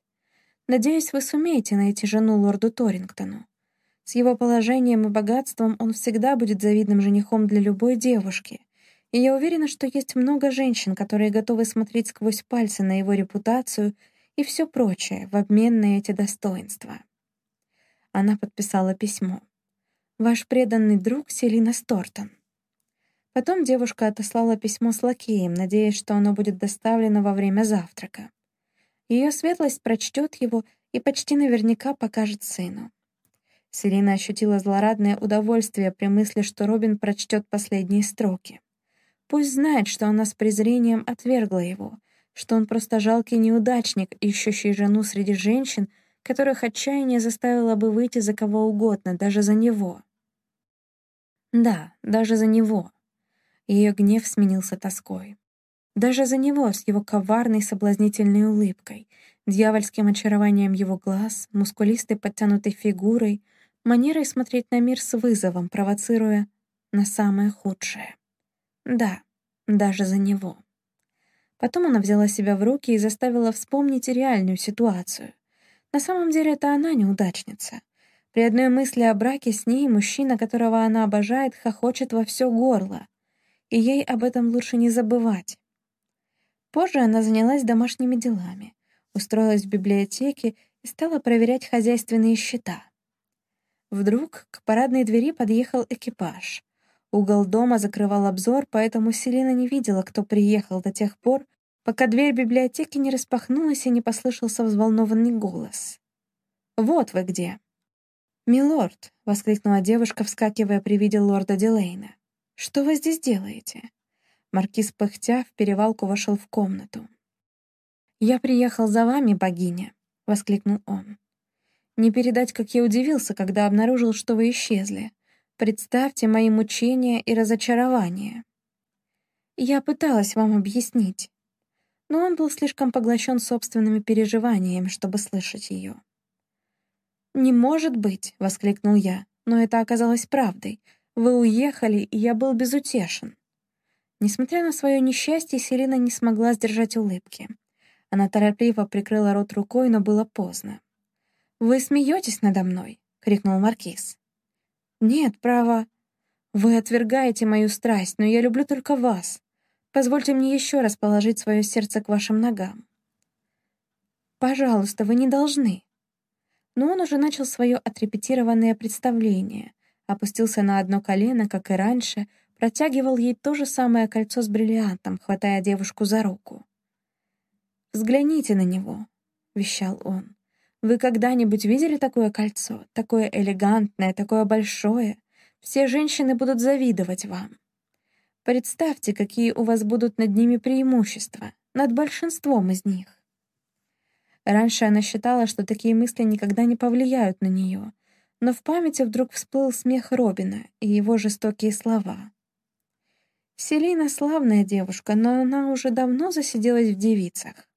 Надеюсь, вы сумеете найти жену лорду Торингтону. С его положением и богатством он всегда будет завидным женихом для любой девушки, и я уверена, что есть много женщин, которые готовы смотреть сквозь пальцы на его репутацию и все прочее в обмен на эти достоинства». Она подписала письмо. Ваш преданный друг Селина Стортон». Потом девушка отослала письмо с лакеем, надеясь, что оно будет доставлено во время завтрака. Ее светлость прочтет его и почти наверняка покажет сыну. Селина ощутила злорадное удовольствие при мысли, что Робин прочтет последние строки. Пусть знает, что она с презрением отвергла его, что он просто жалкий неудачник, ищущий жену среди женщин, которых отчаяние заставило бы выйти за кого угодно, даже за него. Да, даже за него. Ее гнев сменился тоской. Даже за него, с его коварной соблазнительной улыбкой, дьявольским очарованием его глаз, мускулистой подтянутой фигурой, манерой смотреть на мир с вызовом, провоцируя на самое худшее. Да, даже за него. Потом она взяла себя в руки и заставила вспомнить реальную ситуацию. На самом деле это она неудачница. При одной мысли о браке с ней мужчина, которого она обожает, хохочет во все горло. И ей об этом лучше не забывать. Позже она занялась домашними делами, устроилась в библиотеке и стала проверять хозяйственные счета. Вдруг к парадной двери подъехал экипаж. Угол дома закрывал обзор, поэтому Селина не видела, кто приехал до тех пор, пока дверь библиотеки не распахнулась и не послышался взволнованный голос. «Вот вы где!» «Милорд!» — воскликнула девушка, вскакивая при виде лорда Дилейна. «Что вы здесь делаете?» Маркиз, пыхтя, в перевалку вошел в комнату. «Я приехал за вами, богиня!» — воскликнул он. Не передать, как я удивился, когда обнаружил, что вы исчезли. Представьте мои мучения и разочарования. Я пыталась вам объяснить, но он был слишком поглощен собственными переживаниями, чтобы слышать ее. «Не может быть!» — воскликнул я, но это оказалось правдой. Вы уехали, и я был безутешен. Несмотря на свое несчастье, Селина не смогла сдержать улыбки. Она торопливо прикрыла рот рукой, но было поздно. «Вы смеетесь надо мной?» — крикнул Маркиз. «Нет, право. Вы отвергаете мою страсть, но я люблю только вас. Позвольте мне еще раз положить свое сердце к вашим ногам». «Пожалуйста, вы не должны». Но он уже начал свое отрепетированное представление, опустился на одно колено, как и раньше, протягивал ей то же самое кольцо с бриллиантом, хватая девушку за руку. «Взгляните на него», — вещал он. Вы когда-нибудь видели такое кольцо? Такое элегантное, такое большое? Все женщины будут завидовать вам. Представьте, какие у вас будут над ними преимущества, над большинством из них. Раньше она считала, что такие мысли никогда не повлияют на нее, но в памяти вдруг всплыл смех Робина и его жестокие слова. Селина славная девушка, но она уже давно засиделась в девицах.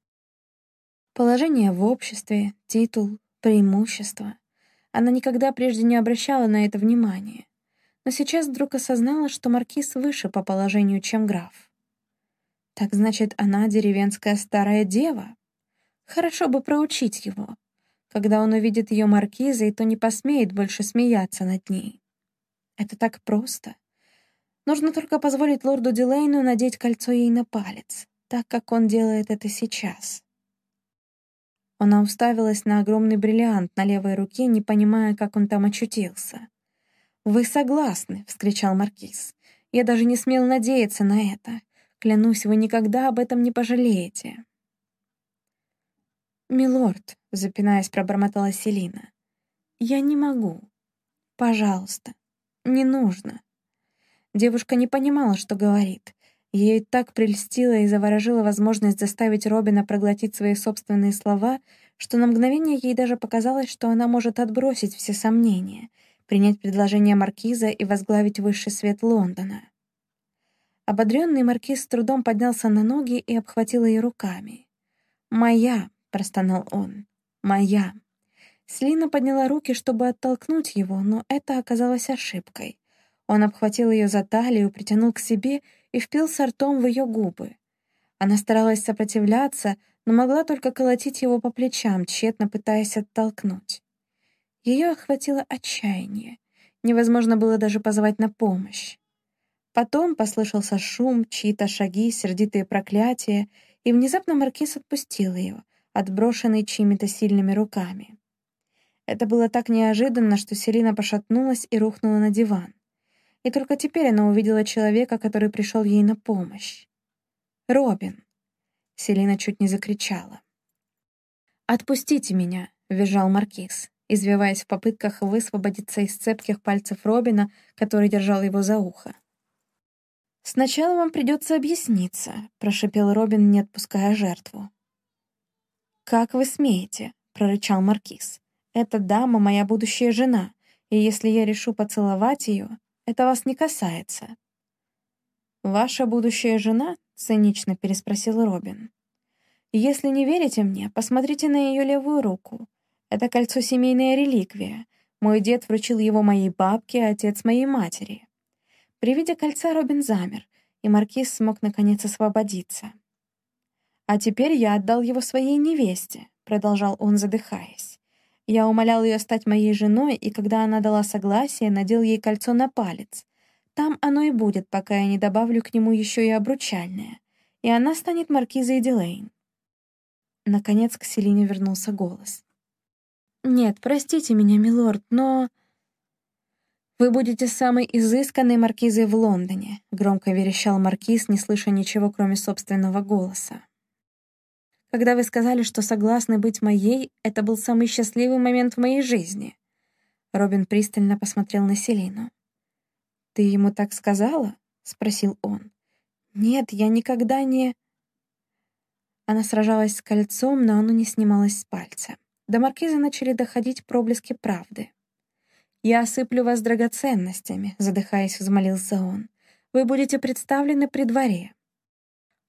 Положение в обществе, титул, преимущество. Она никогда прежде не обращала на это внимания. Но сейчас вдруг осознала, что маркиз выше по положению, чем граф. Так значит, она деревенская старая дева? Хорошо бы проучить его. Когда он увидит ее маркизой, то не посмеет больше смеяться над ней. Это так просто. Нужно только позволить лорду Дилейну надеть кольцо ей на палец, так как он делает это сейчас. Она уставилась на огромный бриллиант на левой руке, не понимая, как он там очутился. «Вы согласны!» — вскричал Маркиз. «Я даже не смел надеяться на это. Клянусь, вы никогда об этом не пожалеете». «Милорд», — запинаясь, пробормотала Селина, — «я не могу. Пожалуйста, не нужно». Девушка не понимала, что говорит. Ей так прельстила и заворожила возможность заставить Робина проглотить свои собственные слова, что на мгновение ей даже показалось, что она может отбросить все сомнения, принять предложение Маркиза и возглавить высший свет Лондона. Ободренный Маркиз с трудом поднялся на ноги и обхватил ее руками. «Моя!» — простонал он. «Моя!» Слина подняла руки, чтобы оттолкнуть его, но это оказалось ошибкой. Он обхватил ее за талию, притянул к себе и впился ртом в ее губы. Она старалась сопротивляться, но могла только колотить его по плечам, тщетно пытаясь оттолкнуть. Ее охватило отчаяние. Невозможно было даже позвать на помощь. Потом послышался шум, чьи-то шаги, сердитые проклятия, и внезапно Маркиз отпустил ее, отброшенный чьими-то сильными руками. Это было так неожиданно, что Селина пошатнулась и рухнула на диван. И только теперь она увидела человека, который пришел ей на помощь. «Робин!» Селина чуть не закричала. «Отпустите меня!» — визжал Маркиз. извиваясь в попытках высвободиться из цепких пальцев Робина, который держал его за ухо. «Сначала вам придется объясниться», — прошипел Робин, не отпуская жертву. «Как вы смеете?» — прорычал Маркиз. «Эта дама — моя будущая жена, и если я решу поцеловать ее, это вас не касается». «Ваша будущая жена?» — цинично переспросил Робин. «Если не верите мне, посмотрите на ее левую руку. Это кольцо — семейная реликвия. Мой дед вручил его моей бабке, а отец — моей матери». При виде кольца Робин замер, и Маркиз смог наконец освободиться. «А теперь я отдал его своей невесте», — продолжал он, задыхаясь. «Я умолял ее стать моей женой, и когда она дала согласие, надел ей кольцо на палец. Там оно и будет, пока я не добавлю к нему еще и обручальное. И она станет маркизой Дилейн». Наконец к Селине вернулся голос. «Нет, простите меня, милорд, но...» «Вы будете самой изысканной маркизой в Лондоне», — громко верещал маркиз, не слыша ничего, кроме собственного голоса. Когда вы сказали, что согласны быть моей, это был самый счастливый момент в моей жизни». Робин пристально посмотрел на Селину. «Ты ему так сказала?» — спросил он. «Нет, я никогда не...» Она сражалась с кольцом, но оно не снималось с пальца. До маркиза начали доходить проблески правды. «Я осыплю вас драгоценностями», — задыхаясь, взмолился он. «Вы будете представлены при дворе.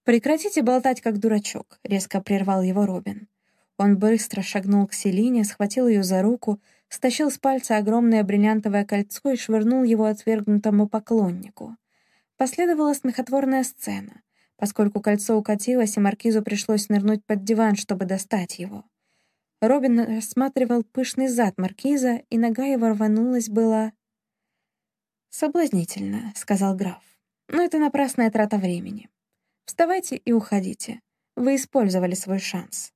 «Прекратите болтать, как дурачок», — резко прервал его Робин. Он быстро шагнул к Селине, схватил ее за руку, стащил с пальца огромное бриллиантовое кольцо и швырнул его отвергнутому поклоннику. Последовала смехотворная сцена, поскольку кольцо укатилось, и маркизу пришлось нырнуть под диван, чтобы достать его. Робин рассматривал пышный зад маркиза, и нога его рванулась была... «Соблазнительно», — сказал граф. «Но это напрасная трата времени. Вставайте и уходите. Вы использовали свой шанс».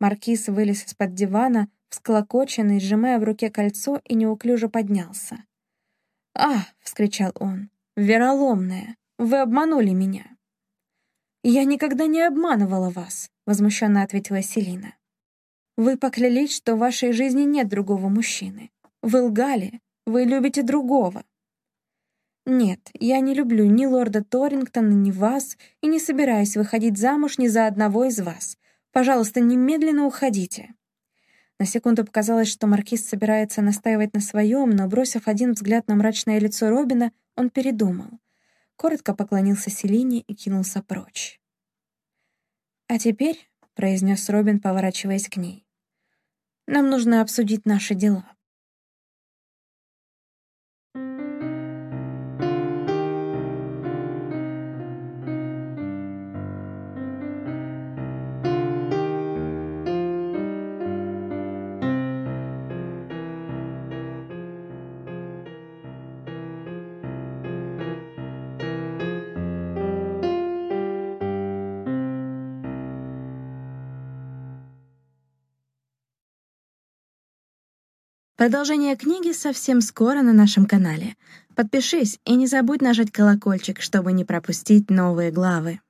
Маркиз вылез из-под дивана, всклокоченный, сжимая в руке кольцо, и неуклюже поднялся. «А!» — вскричал он. «Вероломная! Вы обманули меня!» «Я никогда не обманывала вас», — возмущенно ответила Селина. «Вы поклялись, что в вашей жизни нет другого мужчины. Вы лгали. Вы любите другого. «Нет, я не люблю ни лорда Торингтона, ни вас, и не собираюсь выходить замуж ни за одного из вас. Пожалуйста, немедленно уходите». На секунду показалось, что маркиз собирается настаивать на своем, но, бросив один взгляд на мрачное лицо Робина, он передумал. Коротко поклонился Селине и кинулся прочь. «А теперь», — произнес Робин, поворачиваясь к ней, — «нам нужно обсудить наши дела». Продолжение книги совсем скоро на нашем канале. Подпишись и не забудь нажать колокольчик, чтобы не пропустить новые главы.